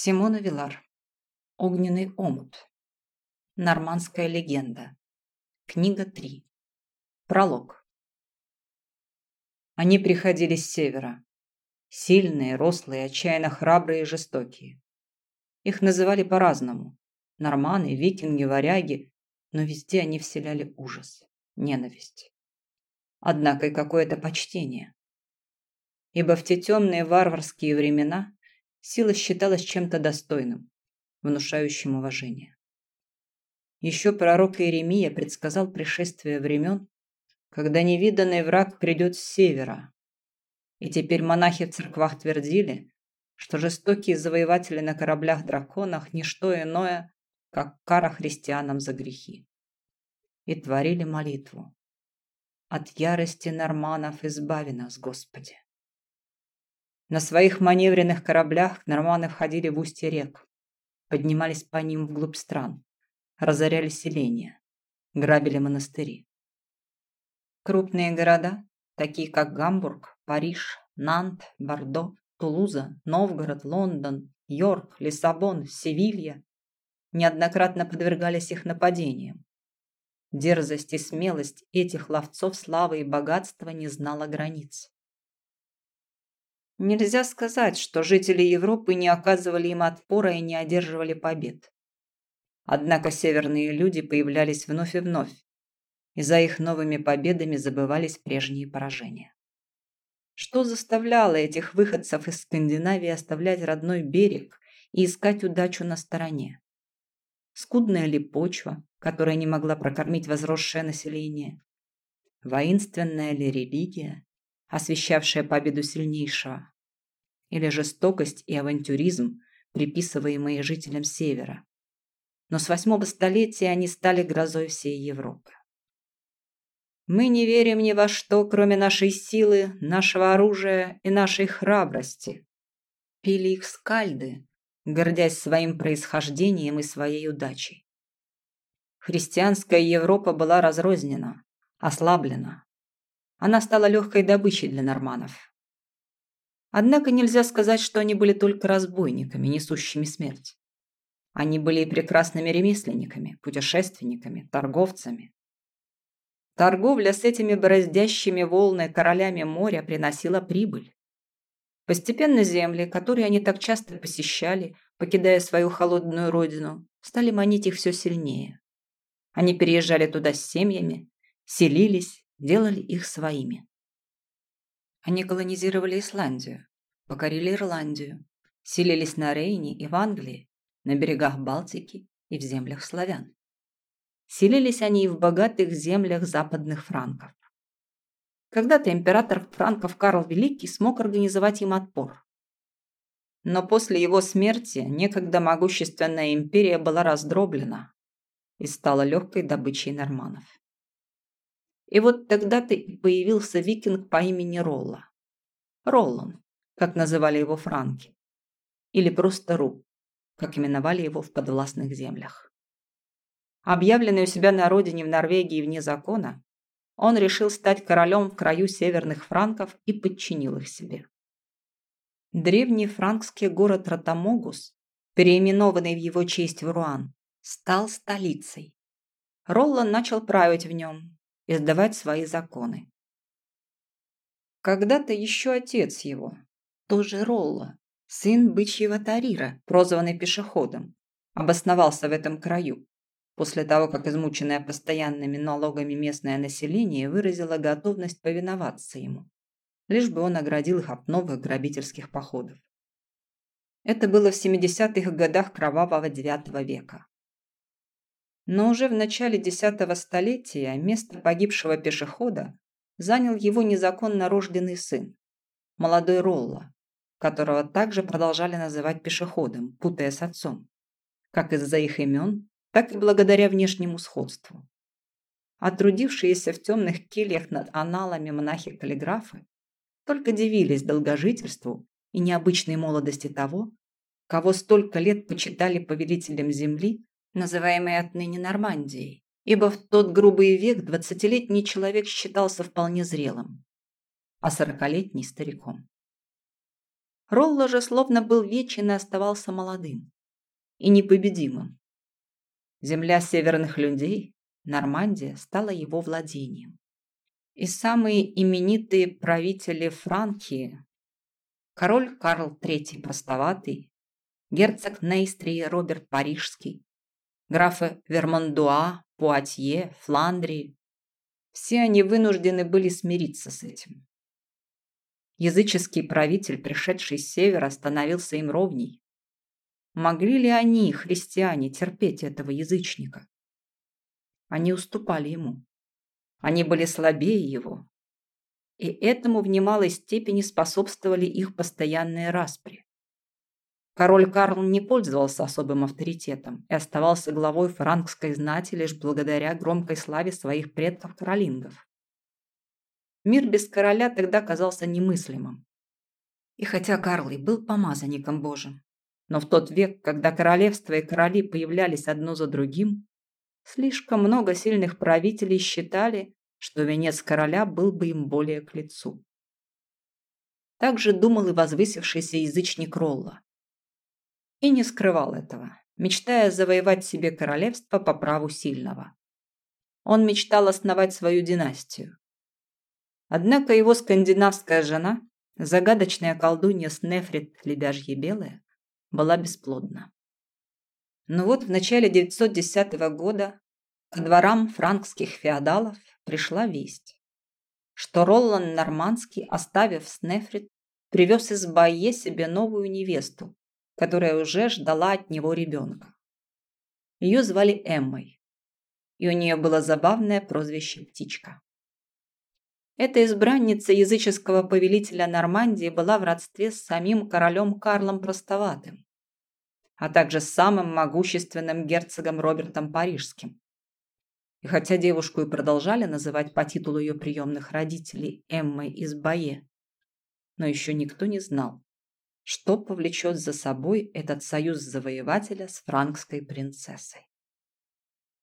Симона Вилар. Огненный омут. Нормандская легенда. Книга 3. Пролог. Они приходили с севера. Сильные, рослые, отчаянно храбрые и жестокие. Их называли по-разному. Норманы, викинги, варяги. Но везде они вселяли ужас, ненависть. Однако и какое-то почтение. Ибо в те темные варварские времена Сила считалась чем-то достойным, внушающим уважение. Еще пророк Иеремия предсказал пришествие времен, когда невиданный враг придет с севера. И теперь монахи в церквах твердили, что жестокие завоеватели на кораблях-драконах – не что иное, как кара христианам за грехи. И творили молитву. От ярости норманов избави нас, Господи. На своих маневренных кораблях норманы входили в устье рек, поднимались по ним вглубь стран, разоряли селения, грабили монастыри. Крупные города, такие как Гамбург, Париж, Нант, Бордо, Тулуза, Новгород, Лондон, Йорк, Лиссабон, Севилья, неоднократно подвергались их нападениям. Дерзость и смелость этих ловцов славы и богатства не знала границ. Нельзя сказать, что жители Европы не оказывали им отпора и не одерживали побед. Однако северные люди появлялись вновь и вновь, и за их новыми победами забывались прежние поражения. Что заставляло этих выходцев из Скандинавии оставлять родной берег и искать удачу на стороне? Скудная ли почва, которая не могла прокормить возросшее население? Воинственная ли религия? Освещавшая победу сильнейшего, или жестокость и авантюризм, приписываемые жителям Севера. Но с восьмого столетия они стали грозой всей Европы. Мы не верим ни во что, кроме нашей силы, нашего оружия и нашей храбрости. Пили их скальды, гордясь своим происхождением и своей удачей. Христианская Европа была разрознена, ослаблена, она стала легкой добычей для норманов. Однако нельзя сказать, что они были только разбойниками, несущими смерть. Они были и прекрасными ремесленниками, путешественниками, торговцами. Торговля с этими бороздящими волны королями моря приносила прибыль. Постепенно земли, которые они так часто посещали, покидая свою холодную родину, стали манить их все сильнее. Они переезжали туда с семьями, селились делали их своими. Они колонизировали Исландию, покорили Ирландию, селились на Рейне и в Англии, на берегах Балтики и в землях славян. Селились они и в богатых землях западных франков. Когда-то император франков Карл Великий смог организовать им отпор. Но после его смерти некогда могущественная империя была раздроблена и стала легкой добычей норманов. И вот тогда-то и появился викинг по имени Ролла. Роллан, как называли его франки. Или просто Ру, как именовали его в подвластных землях. Объявленный у себя на родине в Норвегии вне закона, он решил стать королем в краю северных франков и подчинил их себе. Древний франкский город Ротамогус, переименованный в его честь в Руан, стал столицей. Роллан начал править в нем, издавать свои законы. Когда-то еще отец его, тоже Ролла, сын бычьего Тарира, прозванный пешеходом, обосновался в этом краю, после того, как измученное постоянными налогами местное население выразило готовность повиноваться ему, лишь бы он оградил их от новых грабительских походов. Это было в 70-х годах кровавого IX века. Но уже в начале десятого столетия место погибшего пешехода занял его незаконно рожденный сын, молодой Ролла, которого также продолжали называть пешеходом, путая с отцом, как из-за их имен, так и благодаря внешнему сходству. А трудившиеся в темных кельях над аналами монахи-каллиграфы только дивились долгожительству и необычной молодости того, кого столько лет почитали повелителем земли называемой отныне Нормандией, ибо в тот грубый век двадцатилетний человек считался вполне зрелым, а сорокалетний – стариком. Ролло же словно был вечен и оставался молодым и непобедимым. Земля северных людей, Нормандия, стала его владением. И самые именитые правители Франкии, король Карл III Простоватый, герцог Нейстрии Роберт Парижский, графы Вермондуа, Пуатье, Фландрии, все они вынуждены были смириться с этим. Языческий правитель, пришедший с севера, становился им ровней. Могли ли они, христиане, терпеть этого язычника? Они уступали ему. Они были слабее его. И этому в немалой степени способствовали их постоянные распри. Король Карл не пользовался особым авторитетом и оставался главой франкской знати лишь благодаря громкой славе своих предков-каролингов. Мир без короля тогда казался немыслимым. И хотя Карл и был помазанником Божьим, но в тот век, когда королевства и короли появлялись одно за другим, слишком много сильных правителей считали, что венец короля был бы им более к лицу. Так же думал и возвысившийся язычник Ролла. И не скрывал этого, мечтая завоевать себе королевство по праву сильного. Он мечтал основать свою династию. Однако его скандинавская жена, загадочная колдунья Снефрит Лебяжье Белая, была бесплодна. Но вот в начале 910 года к дворам франкских феодалов пришла весть, что Ролан Нормандский, оставив Снефрит, привез из Байе себе новую невесту, которая уже ждала от него ребенка. Ее звали Эммой, и у нее было забавное прозвище «Птичка». Эта избранница языческого повелителя Нормандии была в родстве с самим королем Карлом Простоватым, а также с самым могущественным герцогом Робертом Парижским. И хотя девушку и продолжали называть по титулу ее приемных родителей Эммой из Бае, но еще никто не знал, что повлечет за собой этот союз завоевателя с франкской принцессой.